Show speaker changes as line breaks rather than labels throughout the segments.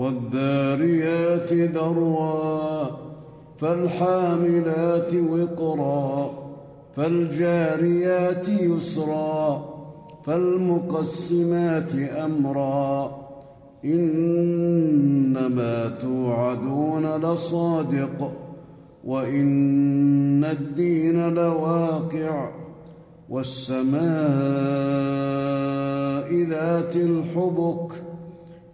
والذاريات ذروا فالحاملات وقرا فالجاريات يسرا فالمقسمات أمرا إنما توعدون لصادق وإن الدين لواقع والسماء ذات الحبك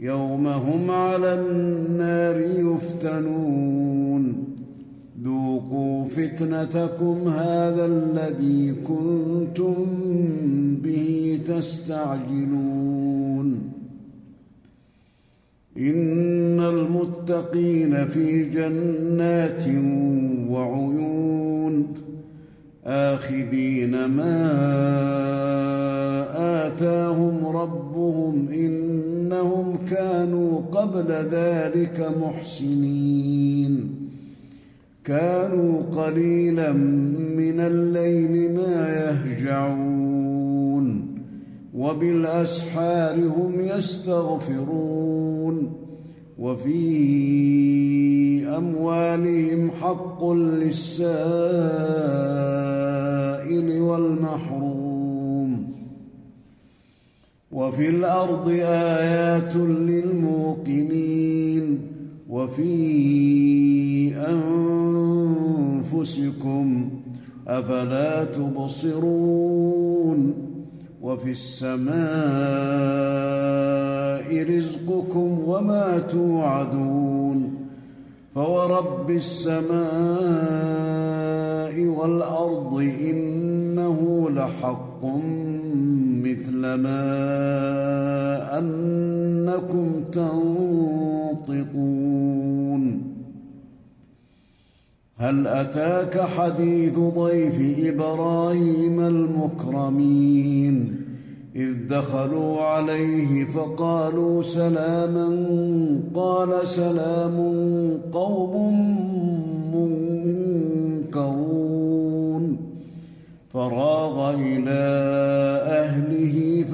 يوم هم على النار يفتنون. ذوقوا فتنتكم هذا الذي كنتم به تستعجلون. إن المتقين في جنات وعيون. آخذين ما آتاهم ربهم إنهم كانوا قبل ذلك محسنين. كانوا قليلا من الليل ما يهجعون. وبالأسحار هم يستغفرون. وفي أموالهم حق للسائل والمحروم. وفي الأرض آيات للموقنين وفي أنفسكم أفلا تبصرون وفي السماء رزقكم وما توعدون فورب السماء والأرض إنه لحق مثل ما أنكم تنطقون. هل أتاك حديث ضيف إبراهيم المكرمين؟ إذ دخلوا عليه فقالوا سلاما قال سلام قوم منكرون. فراغ اهله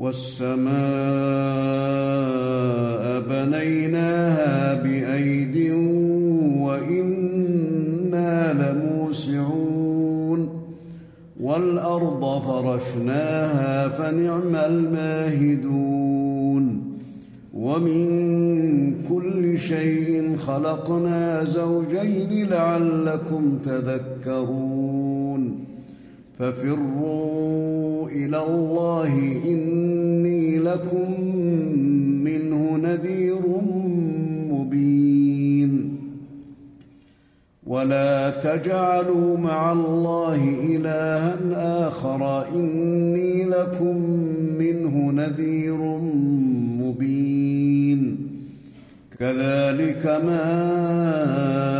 والسماء بنيناها بأيد وإنا لموسعون والأرض فرشناها فنعم الماهدون ومن كل شيء خلقنا زوجين لعلكم تذكرون ففروا إلى الله إني لكم منه نذير مبين. ولا تجعلوا مع الله إلها آخر إني لكم منه نذير مبين. كذلك ما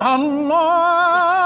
Allah.